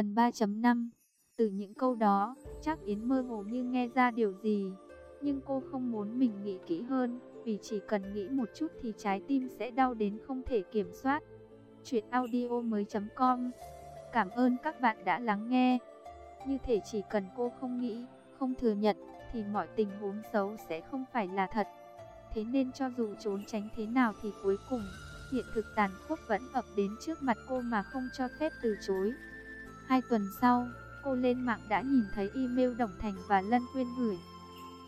Phần 3.5 Từ những câu đó, chắc Yến mơ hồ như nghe ra điều gì. Nhưng cô không muốn mình nghĩ kỹ hơn, vì chỉ cần nghĩ một chút thì trái tim sẽ đau đến không thể kiểm soát. Chuyện audio mới com Cảm ơn các bạn đã lắng nghe. Như thể chỉ cần cô không nghĩ, không thừa nhận, thì mọi tình huống xấu sẽ không phải là thật. Thế nên cho dù trốn tránh thế nào thì cuối cùng, hiện thực tàn khốc vẫn ập đến trước mặt cô mà không cho phép từ chối. Hai tuần sau, cô lên mạng đã nhìn thấy email Đồng Thành và Lân Quyên gửi.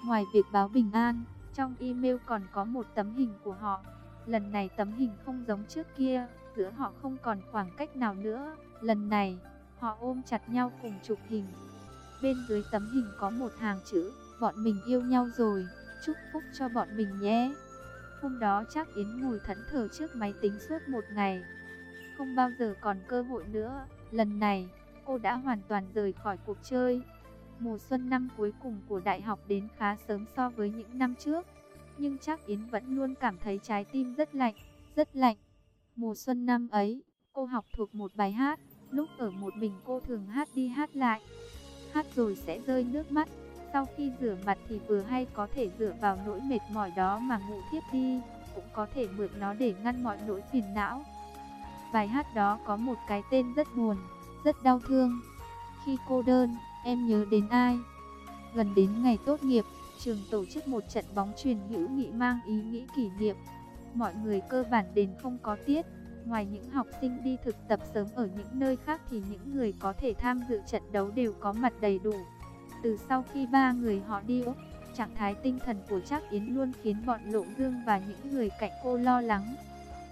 Ngoài việc báo bình an, trong email còn có một tấm hình của họ. Lần này tấm hình không giống trước kia, giữa họ không còn khoảng cách nào nữa. Lần này, họ ôm chặt nhau cùng chụp hình. Bên dưới tấm hình có một hàng chữ, bọn mình yêu nhau rồi, chúc phúc cho bọn mình nhé. Hôm đó chắc Yến ngồi thẫn thờ trước máy tính suốt một ngày. Không bao giờ còn cơ hội nữa, lần này, cô đã hoàn toàn rời khỏi cuộc chơi. Mùa xuân năm cuối cùng của đại học đến khá sớm so với những năm trước. Nhưng chắc Yến vẫn luôn cảm thấy trái tim rất lạnh, rất lạnh. Mùa xuân năm ấy, cô học thuộc một bài hát. Lúc ở một mình cô thường hát đi hát lại. Hát rồi sẽ rơi nước mắt. Sau khi rửa mặt thì vừa hay có thể dựa vào nỗi mệt mỏi đó mà ngủ thiếp đi. Cũng có thể mượn nó để ngăn mọi nỗi phiền não. Bài hát đó có một cái tên rất buồn, rất đau thương. Khi cô đơn, em nhớ đến ai? Gần đến ngày tốt nghiệp, trường tổ chức một trận bóng truyền hữu nghị mang ý nghĩa kỷ niệm. Mọi người cơ bản đến không có tiết. Ngoài những học sinh đi thực tập sớm ở những nơi khác thì những người có thể tham dự trận đấu đều có mặt đầy đủ. Từ sau khi ba người họ đi Úc, trạng thái tinh thần của Trác Yến luôn khiến bọn Lộ Dương và những người cạnh cô lo lắng.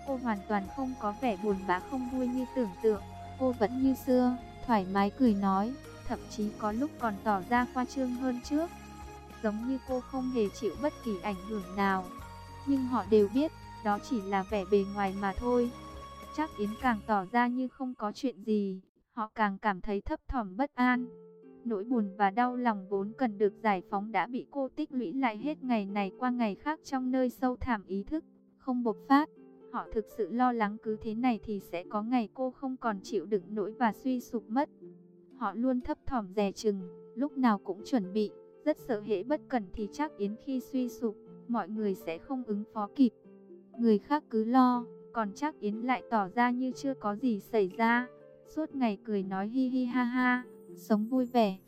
Cô hoàn toàn không có vẻ buồn bã không vui như tưởng tượng, cô vẫn như xưa, thoải mái cười nói, thậm chí có lúc còn tỏ ra khoa trương hơn trước. Giống như cô không hề chịu bất kỳ ảnh hưởng nào. Nhưng họ đều biết, đó chỉ là vẻ bề ngoài mà thôi. Chắc Yến càng tỏ ra như không có chuyện gì, họ càng cảm thấy thấp thỏm bất an. Nỗi buồn và đau lòng vốn cần được giải phóng đã bị cô tích lũy lại hết ngày này qua ngày khác trong nơi sâu thẳm ý thức, không bộc phát. Họ thực sự lo lắng cứ thế này thì sẽ có ngày cô không còn chịu đựng nỗi và suy sụp mất. Họ luôn thấp thỏm dè chừng, lúc nào cũng chuẩn bị, rất sợ hễ bất cẩn thì chắc Yến khi suy sụp, mọi người sẽ không ứng phó kịp. Người khác cứ lo, còn chắc Yến lại tỏ ra như chưa có gì xảy ra. Suốt ngày cười nói hi hi ha ha, sống vui vẻ.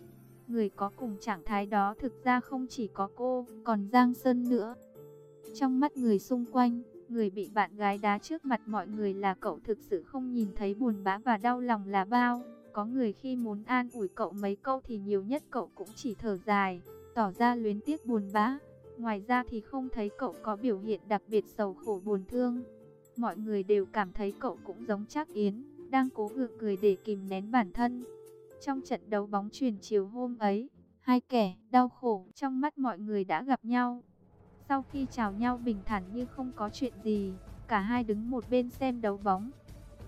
Người có cùng trạng thái đó thực ra không chỉ có cô, còn Giang Sơn nữa. Trong mắt người xung quanh, người bị bạn gái đá trước mặt mọi người là cậu thực sự không nhìn thấy buồn bã và đau lòng là bao. Có người khi muốn an ủi cậu mấy câu thì nhiều nhất cậu cũng chỉ thở dài, tỏ ra luyến tiếc buồn bã. Ngoài ra thì không thấy cậu có biểu hiện đặc biệt sầu khổ buồn thương. Mọi người đều cảm thấy cậu cũng giống Trác Yến, đang cố gượng cười để kìm nén bản thân. Trong trận đấu bóng truyền chiều hôm ấy, hai kẻ đau khổ trong mắt mọi người đã gặp nhau. Sau khi chào nhau bình thản như không có chuyện gì, cả hai đứng một bên xem đấu bóng.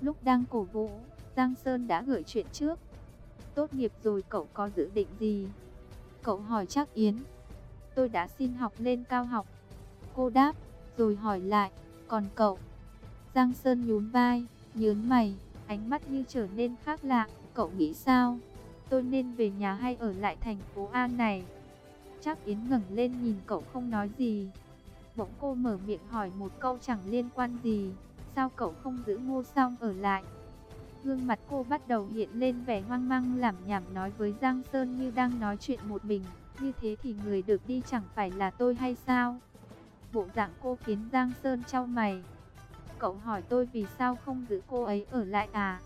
Lúc đang cổ vũ, Giang Sơn đã gửi chuyện trước. Tốt nghiệp rồi cậu có dự định gì? Cậu hỏi chắc Yến. Tôi đã xin học lên cao học. Cô đáp, rồi hỏi lại, còn cậu? Giang Sơn nhún vai, nhớn mày, ánh mắt như trở nên khác lạ. Cậu nghĩ sao? Tôi nên về nhà hay ở lại thành phố An này? Chắc Yến ngẩng lên nhìn cậu không nói gì. Bỗng cô mở miệng hỏi một câu chẳng liên quan gì. Sao cậu không giữ ngô song ở lại? Gương mặt cô bắt đầu hiện lên vẻ hoang mang làm nhảm nói với Giang Sơn như đang nói chuyện một mình. Như thế thì người được đi chẳng phải là tôi hay sao? Bộ dạng cô khiến Giang Sơn trao mày. Cậu hỏi tôi vì sao không giữ cô ấy ở lại à?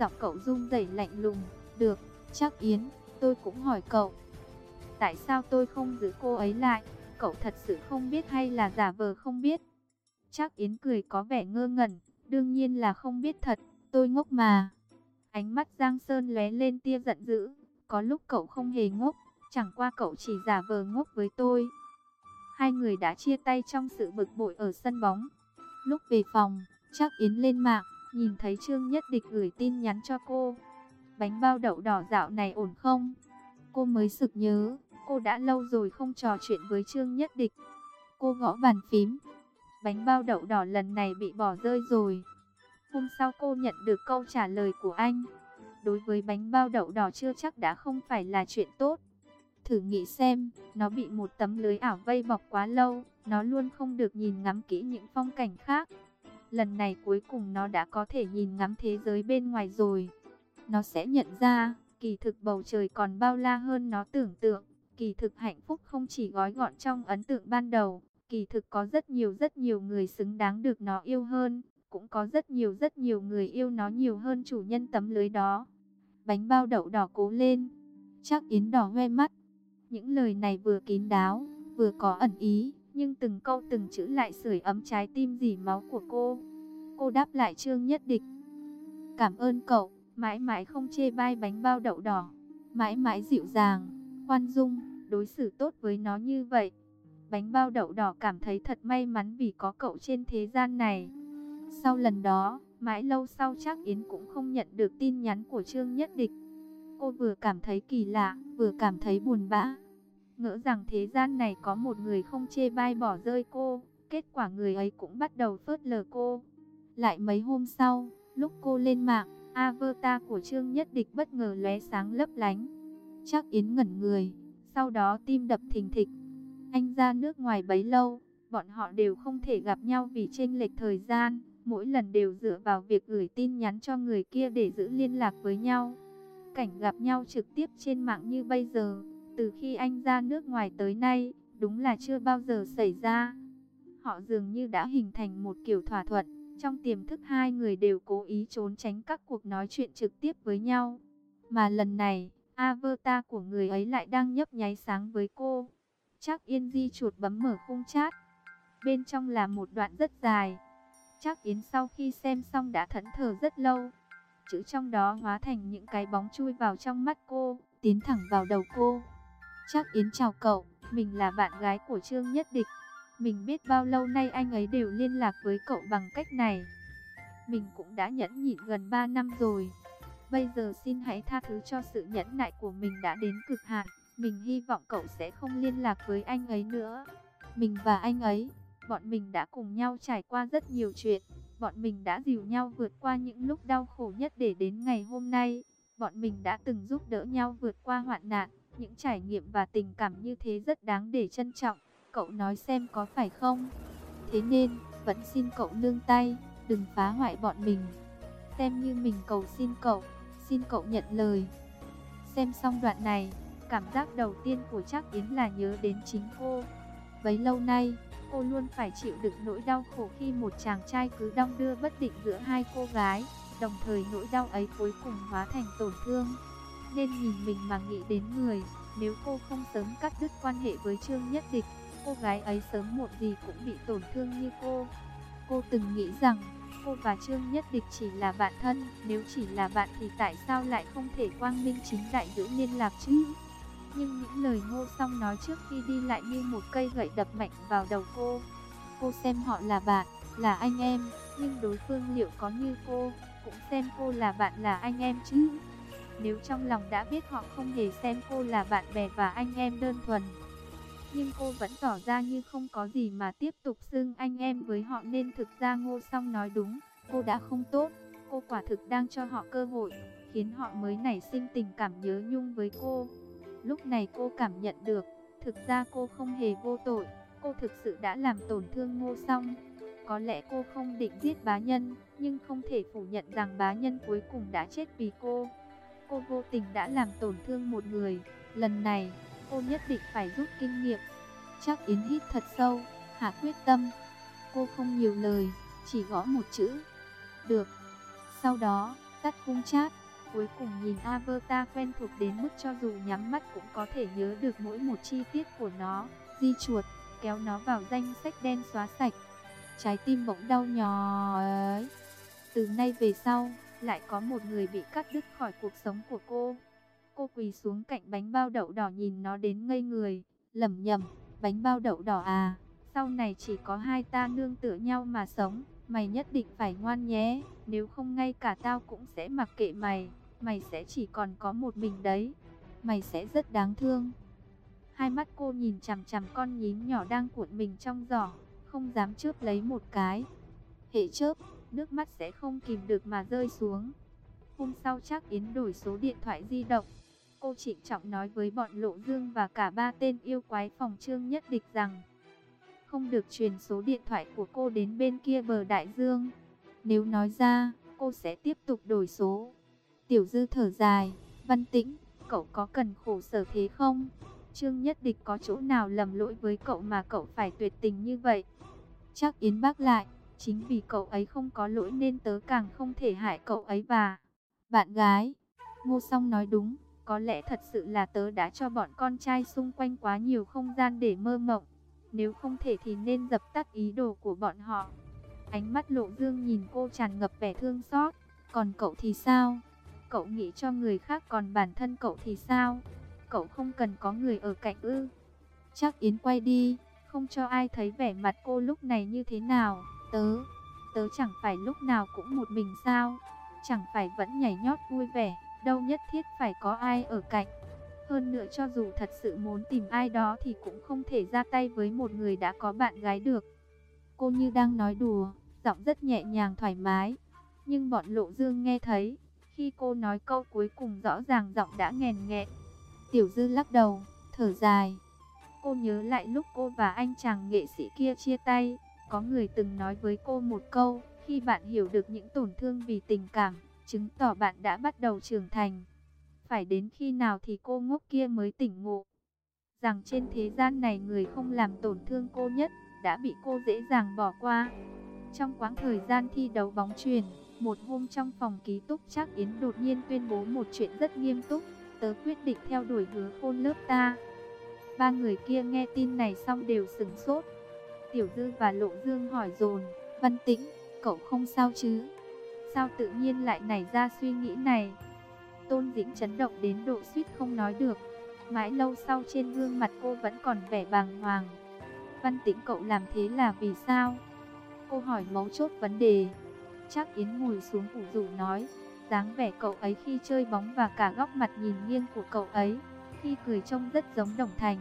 Giọng cậu run rẩy lạnh lùng. Được, chắc Yến, tôi cũng hỏi cậu. Tại sao tôi không giữ cô ấy lại? Cậu thật sự không biết hay là giả vờ không biết? Chắc Yến cười có vẻ ngơ ngẩn, đương nhiên là không biết thật, tôi ngốc mà. Ánh mắt Giang Sơn lóe lên tia giận dữ, có lúc cậu không hề ngốc, chẳng qua cậu chỉ giả vờ ngốc với tôi. Hai người đã chia tay trong sự bực bội ở sân bóng. Lúc về phòng, chắc Yến lên mạng, nhìn thấy Trương Nhất Địch gửi tin nhắn cho cô. Bánh bao đậu đỏ dạo này ổn không? Cô mới sực nhớ, cô đã lâu rồi không trò chuyện với Trương Nhất Địch. Cô gõ bàn phím. Bánh bao đậu đỏ lần này bị bỏ rơi rồi. Hôm sau cô nhận được câu trả lời của anh. đối với bánh bao đậu đỏ chưa chắc đã không phải là chuyện tốt. Thử nghĩ xem, nó bị một tấm lưới ảo vây bọc quá lâu, nó luôn không được nhìn ngắm kỹ những phong cảnh khác. Lần này cuối cùng nó đã có thể nhìn ngắm thế giới bên ngoài rồi. Nó sẽ nhận ra, kỳ thực bầu trời còn bao la hơn nó tưởng tượng. Kỳ thực hạnh phúc không chỉ gói gọn trong ấn tượng ban đầu, kỳ thực có rất nhiều rất nhiều người xứng đáng được nó yêu hơn, cũng có rất nhiều rất nhiều người yêu nó nhiều hơn chủ nhân tấm lưới đó. Bánh bao đậu đỏ cố lên, chắc Yến đỏ hoe mắt. Những lời này vừa kín đáo, vừa có ẩn ý, nhưng từng câu từng chữ lại sưởi ấm trái tim dì máu của cô. Cô đáp lại Trương Nhất Địch. Cảm ơn cậu, mãi mãi không chê bai bánh bao đậu đỏ, mãi mãi dịu dàng, khoan dung, đối xử tốt với nó như vậy. Bánh bao đậu đỏ cảm thấy thật may mắn vì có cậu trên thế gian này. Sau lần đó, mãi lâu sau chắc Yến cũng không nhận được tin nhắn của Trương Nhất Địch. Cô vừa cảm thấy kỳ lạ, vừa cảm thấy buồn bã. Ngỡ rằng thế gian này có một người không chê bai bỏ rơi cô, kết quả người ấy cũng bắt đầu phớt lờ cô. Lại mấy hôm sau, lúc cô lên mạng, avatar của Trương Nhất Địch bất ngờ lóe sáng lấp lánh. Chắc Yến ngẩn người, sau đó tim đập thình thịch. Anh ra nước ngoài bấy lâu, bọn họ đều không thể gặp nhau vì chênh lệch thời gian, mỗi lần đều dựa vào việc gửi tin nhắn cho người kia để giữ liên lạc với nhau. Cảnh gặp nhau trực tiếp trên mạng như bây giờ, từ khi anh ra nước ngoài tới nay, đúng là chưa bao giờ xảy ra. Họ dường như đã hình thành một kiểu thỏa thuận, trong tiềm thức hai người đều cố ý trốn tránh các cuộc nói chuyện trực tiếp với nhau. Mà lần này, avatar của người ấy lại đang nhấp nháy sáng với cô. Chắc Yên Di chuột bấm mở khung chat. Bên trong là một đoạn rất dài. Chắc Yến sau khi xem xong đã thẫn thờ rất lâu. Chữ trong đó hóa thành những cái bóng chui vào trong mắt cô, tiến thẳng vào đầu cô. Chắc Yến chào cậu, mình là bạn gái của Trương Nhất Địch. Mình biết bao lâu nay anh ấy đều liên lạc với cậu bằng cách này. Mình cũng đã nhẫn nhịn gần 3 năm rồi. Bây giờ xin hãy tha thứ cho sự nhẫn nại của mình đã đến cực hạn. Mình hy vọng cậu sẽ không liên lạc với anh ấy nữa. Mình và anh ấy, bọn mình đã cùng nhau trải qua rất nhiều chuyện. Bọn mình đã dìu nhau vượt qua những lúc đau khổ nhất để đến ngày hôm nay. Bọn mình đã từng giúp đỡ nhau vượt qua hoạn nạn. Những trải nghiệm và tình cảm như thế rất đáng để trân trọng. Cậu nói xem có phải không? Thế nên, vẫn xin cậu nương tay, đừng phá hoại bọn mình. Xem như mình cầu xin cậu, xin cậu nhận lời. Xem xong đoạn này, cảm giác đầu tiên của Trác Yến là nhớ đến chính cô. Bấy lâu nay, cô luôn phải chịu đựng nỗi đau khổ khi một chàng trai cứ đong đưa bất định giữa hai cô gái, đồng thời nỗi đau ấy cuối cùng hóa thành tổn thương. Nên nhìn mình mà nghĩ đến người, nếu cô không sớm cắt đứt quan hệ với Trương Nhất Địch, cô gái ấy sớm muộn gì cũng bị tổn thương như cô. Cô từng nghĩ rằng, cô và Trương Nhất Địch chỉ là bạn thân, nếu chỉ là bạn thì tại sao lại không thể quang minh chính đại giữ liên lạc chứ? Nhưng những lời ngô song nói trước khi đi lại như một cây gậy đập mạnh vào đầu cô. Cô xem họ là bạn, là anh em, nhưng đối phương liệu có như cô, cũng xem cô là bạn là anh em chứ? Nếu trong lòng đã biết họ không hề xem cô là bạn bè và anh em đơn thuần. Nhưng cô vẫn tỏ ra như không có gì mà tiếp tục xưng anh em với họ nên thực ra ngô song nói đúng, cô đã không tốt, cô quả thực đang cho họ cơ hội, khiến họ mới nảy sinh tình cảm nhớ nhung với cô. Lúc này cô cảm nhận được, thực ra cô không hề vô tội, cô thực sự đã làm tổn thương ngô song. Có lẽ cô không định giết bá nhân, nhưng không thể phủ nhận rằng bá nhân cuối cùng đã chết vì cô. Cô vô tình đã làm tổn thương một người, lần này, cô nhất định phải rút kinh nghiệm. Chắc Yến hít thật sâu, hạ quyết tâm. Cô không nhiều lời, chỉ gõ một chữ. Được. Sau đó, tắt khung chat. Cuối cùng nhìn avatar quen thuộc đến mức cho dù nhắm mắt cũng có thể nhớ được mỗi một chi tiết của nó. Di chuột, kéo nó vào danh sách đen xóa sạch. Trái tim bỗng đau nhói. Từ nay về sau, lại có một người bị cắt đứt khỏi cuộc sống của cô. Cô quỳ xuống cạnh bánh bao đậu đỏ nhìn nó đến ngây người, lẩm nhẩm, bánh bao đậu đỏ à, sau này chỉ có hai ta nương tựa nhau mà sống, mày nhất định phải ngoan nhé, nếu không ngay cả tao cũng sẽ mặc kệ mày, mày sẽ chỉ còn có một mình đấy, mày sẽ rất đáng thương. Hai mắt cô nhìn chằm chằm con nhím nhỏ đang cuộn mình trong giỏ, không dám chớp lấy một cái. Hệ chớp, nước mắt sẽ không kìm được mà rơi xuống. Hôm sau chắc Yến đổi số điện thoại di động. Cô trịnh trọng nói với bọn Lộ Dương và cả ba tên yêu quái phòng trương nhất địch rằng không được truyền số điện thoại của cô đến bên kia bờ đại dương. Nếu nói ra, cô sẽ tiếp tục đổi số. Tiểu dư thở dài, văn tĩnh, cậu có cần khổ sở thế không? Trương Nhất Địch có chỗ nào lầm lỗi với cậu mà cậu phải tuyệt tình như vậy? Chắc Yến bác lại, chính vì cậu ấy không có lỗi nên tớ càng không thể hại cậu ấy và bạn gái. Ngô Song nói đúng, có lẽ thật sự là tớ đã cho bọn con trai xung quanh quá nhiều không gian để mơ mộng. Nếu không thể thì nên dập tắt ý đồ của bọn họ. Ánh mắt lộ dương nhìn cô tràn ngập vẻ thương xót. Còn cậu thì sao? Cậu nghĩ cho người khác còn bản thân cậu thì sao? Cậu không cần có người ở cạnh ư. Chắc Yến quay đi, không cho ai thấy vẻ mặt cô lúc này như thế nào. Tớ, tớ chẳng phải lúc nào cũng một mình sao? Chẳng phải vẫn nhảy nhót vui vẻ, đâu nhất thiết phải có ai ở cạnh. Hơn nữa cho dù thật sự muốn tìm ai đó thì cũng không thể ra tay với một người đã có bạn gái được. Cô như đang nói đùa, giọng rất nhẹ nhàng thoải mái. Nhưng bọn lộ dương nghe thấy, khi cô nói câu cuối cùng rõ ràng giọng đã nghèn nghẹn. Tiểu dư lắc đầu, thở dài. Cô nhớ lại lúc cô và anh chàng nghệ sĩ kia chia tay, có người từng nói với cô một câu, khi bạn hiểu được những tổn thương vì tình cảm, chứng tỏ bạn đã bắt đầu trưởng thành. Phải đến khi nào thì cô ngốc kia mới tỉnh ngộ. Rằng trên thế gian này người không làm tổn thương cô nhất, đã bị cô dễ dàng bỏ qua. Trong quãng thời gian thi đấu bóng truyền, một hôm trong phòng ký túc chắc Yến đột nhiên tuyên bố một chuyện rất nghiêm túc. Tớ quyết định theo đuổi hứa khôn lớp ta. Ba người kia nghe tin này xong đều sửng sốt. Tiểu Dư và Lộ Dương hỏi dồn Văn Tĩnh, cậu không sao chứ? Sao tự nhiên lại nảy ra suy nghĩ này? Tôn Dĩnh chấn động đến độ suýt không nói được. Mãi lâu sau trên gương mặt cô vẫn còn vẻ bàng hoàng. Văn Tĩnh cậu làm thế là vì sao? Cô hỏi mấu chốt vấn đề. Chắc Yến ngồi xuống ủ rủ nói, dáng vẻ cậu ấy khi chơi bóng và cả góc mặt nhìn nghiêng của cậu ấy, khi cười trông rất giống Đồng Thành.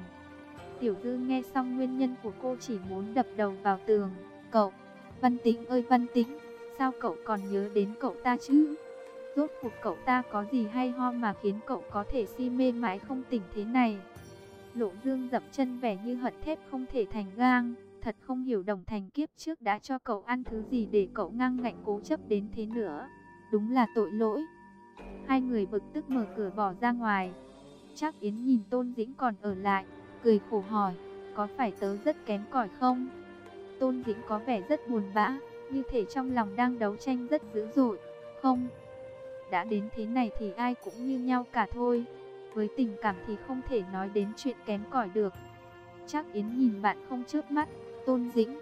Tiểu Dư nghe xong nguyên nhân của cô chỉ muốn đập đầu vào tường. Cậu, Văn Tĩnh ơi Văn Tĩnh, sao cậu còn nhớ đến cậu ta chứ? Rốt cuộc cậu ta có gì hay ho mà khiến cậu có thể si mê mãi không tỉnh thế này? Lộ Dương dậm chân vẻ như hận thép không thể thành gang. Thật không hiểu đồng thành kiếp trước đã cho cậu ăn thứ gì để cậu ngang ngạnh cố chấp đến thế nữa. Đúng là tội lỗi. Hai người bực tức mở cửa bỏ ra ngoài. Chắc Yến nhìn Tôn Dĩnh còn ở lại, cười khổ hỏi, có phải tớ rất kém cỏi không? Tôn Dĩnh có vẻ rất buồn bã, như thể trong lòng đang đấu tranh rất dữ dội. Không, đã đến thế này thì ai cũng như nhau cả thôi. Với tình cảm thì không thể nói đến chuyện kém cỏi được. Chắc Yến nhìn bạn không chớp mắt, Tôn Dĩnh.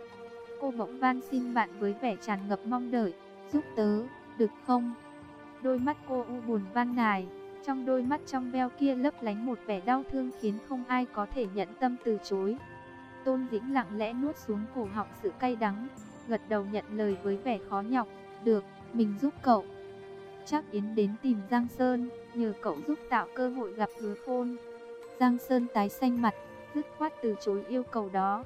Cô bỗng van xin bạn với vẻ tràn ngập mong đợi, giúp tớ, được không? Đôi mắt cô u buồn van nài, trong đôi mắt trong veo kia lấp lánh một vẻ đau thương khiến không ai có thể nhận tâm từ chối. Tôn Dĩnh lặng lẽ nuốt xuống cổ họng sự cay đắng, gật đầu nhận lời với vẻ khó nhọc, được, mình giúp cậu. Chắc Yến đến tìm Giang Sơn, nhờ cậu giúp tạo cơ hội gặp hứa khôn. Giang Sơn tái xanh mặt, dứt khoát từ chối yêu cầu đó.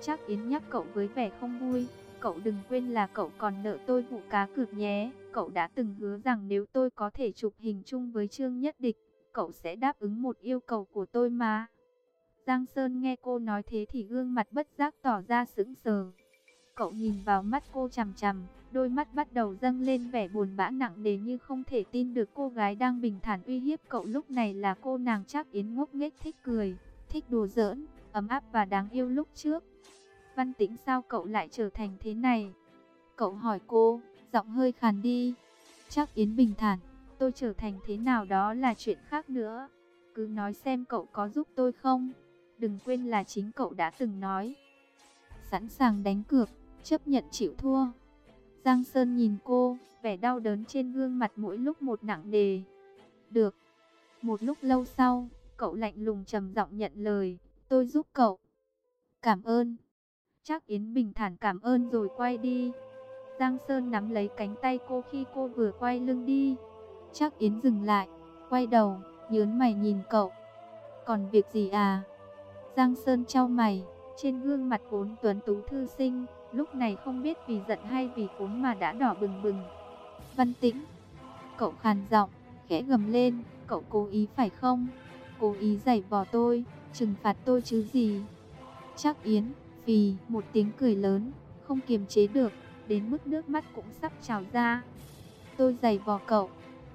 Chắc Yến nhắc cậu với vẻ không vui, cậu đừng quên là cậu còn nợ tôi vụ cá cược nhé. Cậu đã từng hứa rằng nếu tôi có thể chụp hình chung với Trương Nhất Địch, cậu sẽ đáp ứng một yêu cầu của tôi mà. Giang Sơn nghe cô nói thế thì gương mặt bất giác tỏ ra sững sờ. Cậu nhìn vào mắt cô chằm chằm, đôi mắt bắt đầu dâng lên vẻ buồn bã nặng nề như không thể tin được cô gái đang bình thản uy hiếp cậu lúc này là cô nàng chắc yến ngốc nghếch thích cười, thích đùa giỡn, ấm áp và đáng yêu lúc trước. Văn tĩnh sao cậu lại trở thành thế này? Cậu hỏi cô, giọng hơi khàn đi. Chắc Yến bình thản, tôi trở thành thế nào đó là chuyện khác nữa. Cứ nói xem cậu có giúp tôi không? Đừng quên là chính cậu đã từng nói. Sẵn sàng đánh cược, chấp nhận chịu thua. Giang Sơn nhìn cô, vẻ đau đớn trên gương mặt mỗi lúc một nặng đề Được. Một lúc lâu sau, cậu lạnh lùng trầm giọng nhận lời, tôi giúp cậu. Cảm ơn. Chắc Yến bình thản cảm ơn rồi quay đi. Giang Sơn nắm lấy cánh tay cô khi cô vừa quay lưng đi. Chắc Yến dừng lại, quay đầu, nhớn mày nhìn cậu. Còn việc gì à? Giang Sơn trao mày, trên gương mặt vốn tuấn tú thư sinh, lúc này không biết vì giận hay vì khốn mà đã đỏ bừng bừng. Văn tĩnh, Cậu khàn giọng, khẽ gầm lên, cậu cố ý phải không? Cố ý giày vò tôi, trừng phạt tôi chứ gì? Chắc Yến, vì một tiếng cười lớn, không kiềm chế được, đến mức nước mắt cũng sắp trào ra. Tôi giày vò cậu,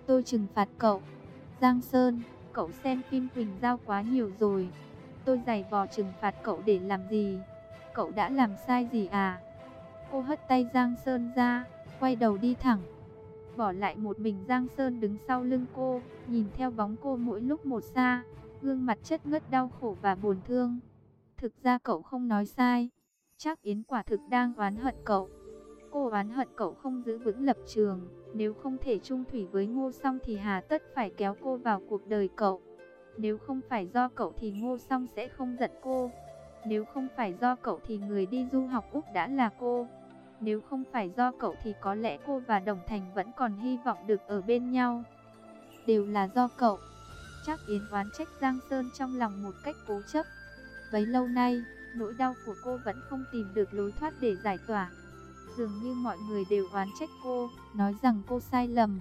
tôi trừng phạt cậu. Giang Sơn, cậu xem phim Quỳnh Giao quá nhiều rồi. Tôi giày vò trừng phạt cậu để làm gì? Cậu đã làm sai gì à? Cô hất tay Giang Sơn ra, quay đầu đi thẳng. Bỏ lại một mình Giang Sơn đứng sau lưng cô, nhìn theo bóng cô mỗi lúc một xa, gương mặt chất ngất đau khổ và buồn thương. Thực ra cậu không nói sai, chắc Yến quả thực đang oán hận cậu. Cô oán hận cậu không giữ vững lập trường, nếu không thể chung thủy với Ngô Song thì hà tất phải kéo cô vào cuộc đời cậu. Nếu không phải do cậu thì Ngô Song sẽ không giận cô. Nếu không phải do cậu thì người đi du học Úc đã là cô. Nếu không phải do cậu thì có lẽ cô và Đồng Thành vẫn còn hy vọng được ở bên nhau. Đều là do cậu. Chắc Yến oán trách Giang Sơn trong lòng một cách cố chấp. Bấy lâu nay, nỗi đau của cô vẫn không tìm được lối thoát để giải tỏa. Dường như mọi người đều oán trách cô, nói rằng cô sai lầm.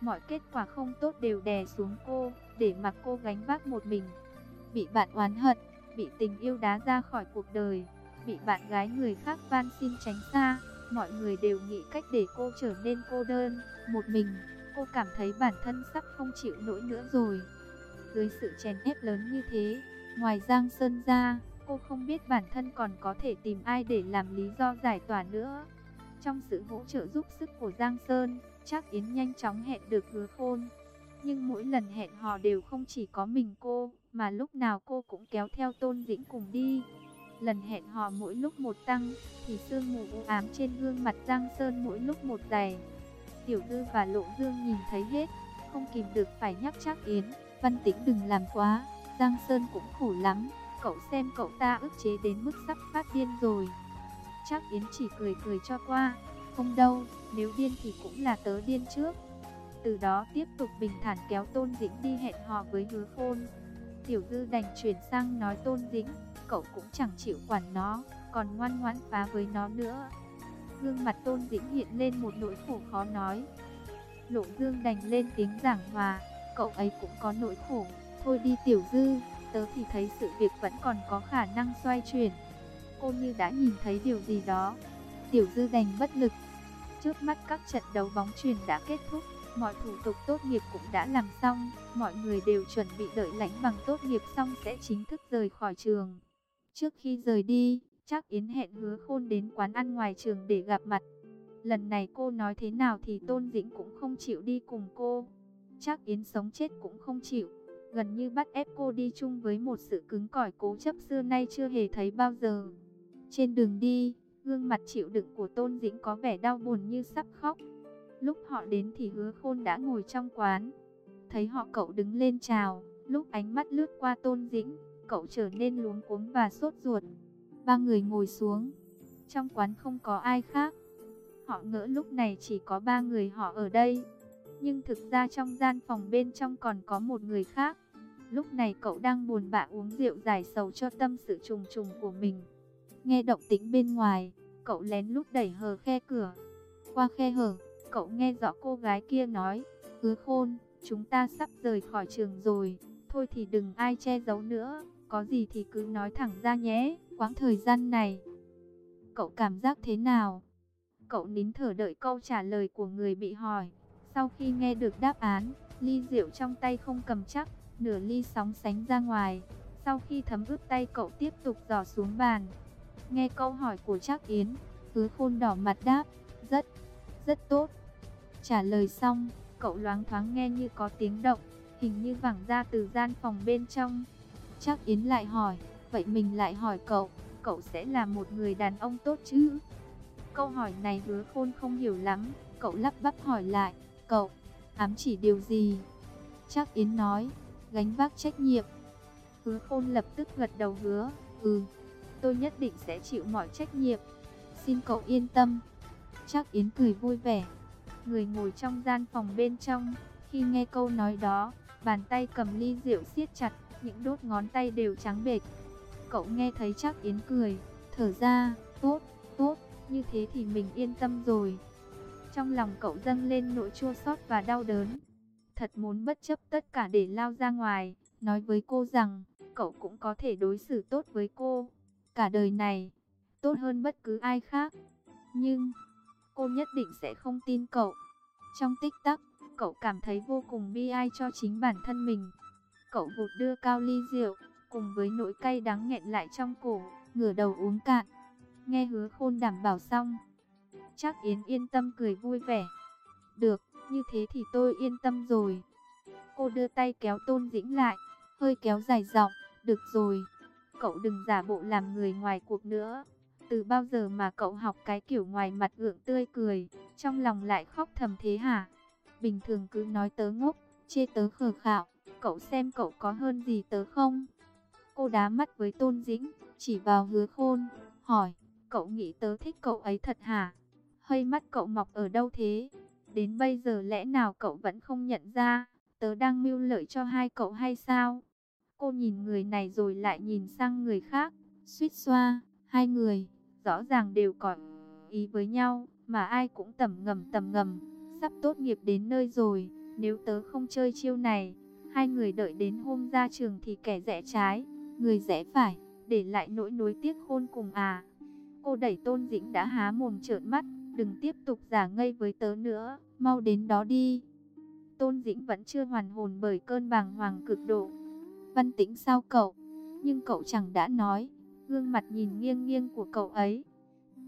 Mọi kết quả không tốt đều đè xuống cô, để mặc cô gánh vác một mình. Bị bạn oán hận, bị tình yêu đá ra khỏi cuộc đời, bị bạn gái người khác van xin tránh xa. Mọi người đều nghĩ cách để cô trở nên cô đơn, một mình. Cô cảm thấy bản thân sắp không chịu nổi nữa rồi. Dưới sự chèn ép lớn như thế, ngoài Giang Sơn ra, cô không biết bản thân còn có thể tìm ai để làm lý do giải tỏa nữa. Trong sự hỗ trợ giúp sức của Giang Sơn, chắc Yến nhanh chóng hẹn được hứa khôn. Nhưng mỗi lần hẹn hò đều không chỉ có mình cô, mà lúc nào cô cũng kéo theo Tôn Dĩnh cùng đi. Lần hẹn hò mỗi lúc một tăng, thì sương mù u ám trên gương mặt Giang Sơn mỗi lúc một dày. Tiểu Dư và Lộ Dương nhìn thấy hết, không kìm được phải nhắc chắc Yến, Văn Tĩnh đừng làm quá, Giang Sơn cũng khổ lắm, cậu xem cậu ta ức chế đến mức sắp phát điên rồi. Chắc Yến chỉ cười cười cho qua, không đâu, nếu điên thì cũng là tớ điên trước. Từ đó tiếp tục bình thản kéo Tôn Dĩnh đi hẹn hò với hứa khôn. Tiểu Dư đành chuyển sang nói Tôn Dĩnh, cậu cũng chẳng chịu quản nó, còn ngoan ngoãn phá với nó nữa. Gương mặt Tôn Dĩnh hiện lên một nỗi khổ khó nói. Lộ Dương đành lên tiếng giảng hòa, cậu ấy cũng có nỗi khổ. Thôi đi Tiểu Dư, tớ thì thấy sự việc vẫn còn có khả năng xoay chuyển. Cô như đã nhìn thấy điều gì đó. Tiểu Dư đành bất lực. Trước mắt các trận đấu bóng truyền đã kết thúc, mọi thủ tục tốt nghiệp cũng đã làm xong, mọi người đều chuẩn bị đợi lãnh bằng tốt nghiệp xong sẽ chính thức rời khỏi trường. Trước khi rời đi, chắc Yến hẹn hứa khôn đến quán ăn ngoài trường để gặp mặt. Lần này cô nói thế nào thì Tôn Dĩnh cũng không chịu đi cùng cô. Chắc Yến sống chết cũng không chịu. Gần như bắt ép cô đi chung với một sự cứng cỏi cố chấp xưa nay chưa hề thấy bao giờ. Trên đường đi, gương mặt chịu đựng của Tôn Dĩnh có vẻ đau buồn như sắp khóc. Lúc họ đến thì hứa khôn đã ngồi trong quán. Thấy họ cậu đứng lên chào, lúc ánh mắt lướt qua Tôn Dĩnh, cậu trở nên luống cuống và sốt ruột. Ba người ngồi xuống. Trong quán không có ai khác. Họ ngỡ lúc này chỉ có ba người họ ở đây. Nhưng thực ra trong gian phòng bên trong còn có một người khác. Lúc này cậu đang buồn bã uống rượu giải sầu cho tâm sự trùng trùng của mình. Nghe động tĩnh bên ngoài, cậu lén lút đẩy hờ khe cửa. Qua khe hở, cậu nghe rõ cô gái kia nói, hứa khôn, chúng ta sắp rời khỏi trường rồi, thôi thì đừng ai che giấu nữa, có gì thì cứ nói thẳng ra nhé, quãng thời gian này. Cậu cảm giác thế nào? Cậu nín thở đợi câu trả lời của người bị hỏi. Sau khi nghe được đáp án, ly rượu trong tay không cầm chắc, nửa ly sóng sánh ra ngoài. Sau khi thấm ướt tay cậu tiếp tục dò xuống bàn. Nghe câu hỏi của Trác Yến, hứa khôn đỏ mặt đáp, rất, rất tốt. Trả lời xong, cậu loáng thoáng nghe như có tiếng động, hình như vẳng ra từ gian phòng bên trong. chắc Yến lại hỏi, vậy mình lại hỏi cậu, cậu sẽ là một người đàn ông tốt chứ? Câu hỏi này hứa khôn không hiểu lắm, cậu lắp bắp hỏi lại, cậu, ám chỉ điều gì? chắc Yến nói, gánh vác trách nhiệm. Hứa khôn lập tức gật đầu hứa, ừ, tôi nhất định sẽ chịu mọi trách nhiệm. Xin cậu yên tâm. chắc Yến cười vui vẻ. Người ngồi trong gian phòng bên trong, khi nghe câu nói đó, bàn tay cầm ly rượu siết chặt, những đốt ngón tay đều trắng bệch. Cậu nghe thấy Trác Yến cười, thở ra, tốt, tốt, như thế thì mình yên tâm rồi. Trong lòng cậu dâng lên nỗi chua xót và đau đớn. Thật muốn bất chấp tất cả để lao ra ngoài, nói với cô rằng, cậu cũng có thể đối xử tốt với cô. Cả đời này, tốt hơn bất cứ ai khác. Nhưng, cô nhất định sẽ không tin cậu. Trong tích tắc, cậu cảm thấy vô cùng bi ai cho chính bản thân mình. Cậu vụt đưa cao ly rượu, cùng với nỗi cay đắng nghẹn lại trong cổ, ngửa đầu uống cạn. Nghe hứa khôn đảm bảo xong. Chắc Yến yên tâm cười vui vẻ. Được, như thế thì tôi yên tâm rồi. Cô đưa tay kéo Tôn Dĩnh lại, hơi kéo dài giọng, được rồi. Cậu đừng giả bộ làm người ngoài cuộc nữa. Từ bao giờ mà cậu học cái kiểu ngoài mặt gượng tươi cười, trong lòng lại khóc thầm thế hả? Bình thường cứ nói tớ ngốc, chê tớ khờ khạo, cậu xem cậu có hơn gì tớ không? Cô đá mắt với Tôn Dĩnh, chỉ vào hứa khôn, hỏi, cậu nghĩ tớ thích cậu ấy thật hả? Hơi mắt cậu mọc ở đâu thế? Đến bây giờ lẽ nào cậu vẫn không nhận ra, tớ đang mưu lợi cho hai cậu hay sao? Cô nhìn người này rồi lại nhìn sang người khác, suýt xoa, hai người, rõ ràng đều có ý với nhau, mà ai cũng tầm ngầm tầm ngầm, sắp tốt nghiệp đến nơi rồi, nếu tớ không chơi chiêu này, hai người đợi đến hôm ra trường thì kẻ rẽ trái, người rẽ phải, để lại nỗi nuối tiếc khôn cùng à. Cô đẩy Tôn Dĩnh đã há mồm trợn mắt, đừng tiếp tục giả ngây với tớ nữa, mau đến đó đi. Tôn Dĩnh vẫn chưa hoàn hồn bởi cơn bàng hoàng cực độ. Văn tĩnh sao cậu? Nhưng cậu chẳng đã nói, gương mặt nhìn nghiêng nghiêng của cậu ấy.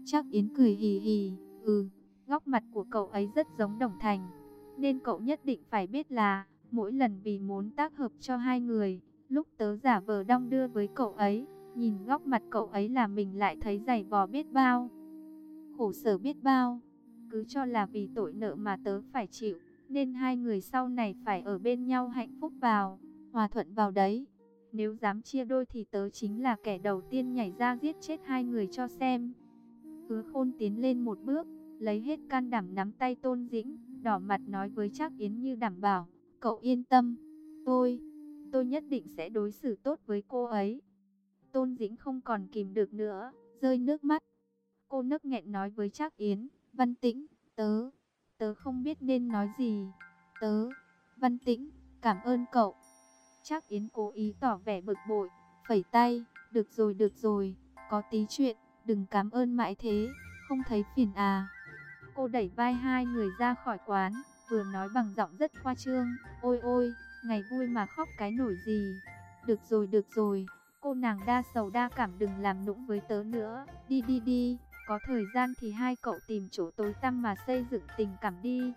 Chắc Yến cười hì hì, ừ, góc mặt của cậu ấy rất giống Đồng Thành. Nên cậu nhất định phải biết là, mỗi lần vì muốn tác hợp cho hai người, lúc tớ giả vờ đong đưa với cậu ấy, nhìn góc mặt cậu ấy là mình lại thấy dày vò biết bao. Khổ sở biết bao, cứ cho là vì tội nợ mà tớ phải chịu, nên hai người sau này phải ở bên nhau hạnh phúc vào, hòa thuận vào đấy. Nếu dám chia đôi thì tớ chính là kẻ đầu tiên nhảy ra giết chết hai người cho xem. Hứa khôn tiến lên một bước, lấy hết can đảm nắm tay Tôn Dĩnh, đỏ mặt nói với Trác Yến như đảm bảo, cậu yên tâm, tôi, tôi nhất định sẽ đối xử tốt với cô ấy. Tôn Dĩnh không còn kìm được nữa, rơi nước mắt. Cô nức nghẹn nói với Trác Yến, Văn Tĩnh, tớ, tớ không biết nên nói gì. Tớ, Văn Tĩnh, cảm ơn cậu chắc Yến cố ý tỏ vẻ bực bội, phẩy tay, được rồi được rồi, có tí chuyện, đừng cảm ơn mãi thế, không thấy phiền à. Cô đẩy vai hai người ra khỏi quán, vừa nói bằng giọng rất khoa trương, ôi ôi, ngày vui mà khóc cái nổi gì. Được rồi được rồi, cô nàng đa sầu đa cảm đừng làm nũng với tớ nữa, đi đi đi, có thời gian thì hai cậu tìm chỗ tối tăm mà xây dựng tình cảm đi.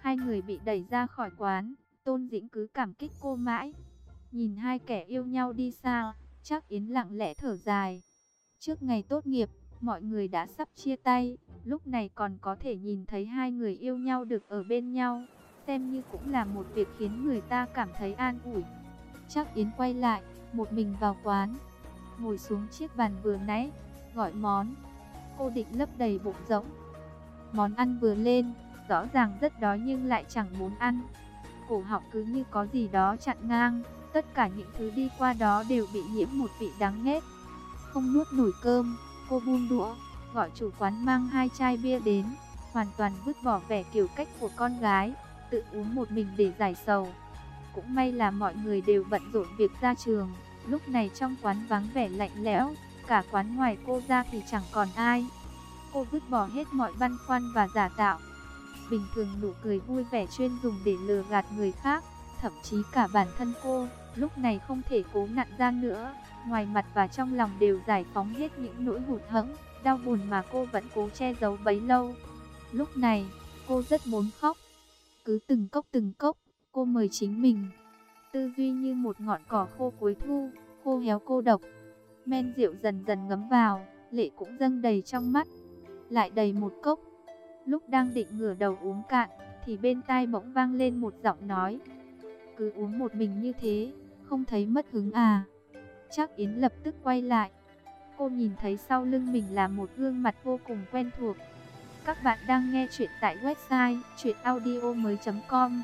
Hai người bị đẩy ra khỏi quán, Tôn Dĩnh cứ cảm kích cô mãi. Nhìn hai kẻ yêu nhau đi xa, chắc Yến lặng lẽ thở dài. Trước ngày tốt nghiệp, mọi người đã sắp chia tay, lúc này còn có thể nhìn thấy hai người yêu nhau được ở bên nhau, xem như cũng là một việc khiến người ta cảm thấy an ủi. Chắc Yến quay lại, một mình vào quán, ngồi xuống chiếc bàn vừa nãy, gọi món. Cô định lấp đầy bụng rỗng. Món ăn vừa lên, rõ ràng rất đói nhưng lại chẳng muốn ăn. Cổ họng cứ như có gì đó chặn ngang, tất cả những thứ đi qua đó đều bị nhiễm một vị đắng nghét. Không nuốt nổi cơm, cô buông đũa, gọi chủ quán mang hai chai bia đến, hoàn toàn vứt bỏ vẻ kiểu cách của con gái, tự uống một mình để giải sầu. Cũng may là mọi người đều bận rộn việc ra trường, lúc này trong quán vắng vẻ lạnh lẽo, cả quán ngoài cô ra thì chẳng còn ai. Cô vứt bỏ hết mọi băn khoăn và giả tạo. Bình thường nụ cười vui vẻ chuyên dùng để lừa gạt người khác, thậm chí cả bản thân cô, lúc này không thể cố nặn ra nữa. Ngoài mặt và trong lòng đều giải phóng hết những nỗi hụt hẫng, đau buồn mà cô vẫn cố che giấu bấy lâu. Lúc này, cô rất muốn khóc. Cứ từng cốc từng cốc, cô mời chính mình. Tư duy như một ngọn cỏ khô cuối thu, khô héo cô độc. Men rượu dần dần ngấm vào, lệ cũng dâng đầy trong mắt. Lại đầy một cốc. Lúc đang định ngửa đầu uống cạn, thì bên tai bỗng vang lên một giọng nói. Cứ uống một mình như thế, không thấy mất hứng à. Chắc Yến lập tức quay lại. Cô nhìn thấy sau lưng mình là một gương mặt vô cùng quen thuộc. Các bạn đang nghe chuyện tại website chuyenaudio.com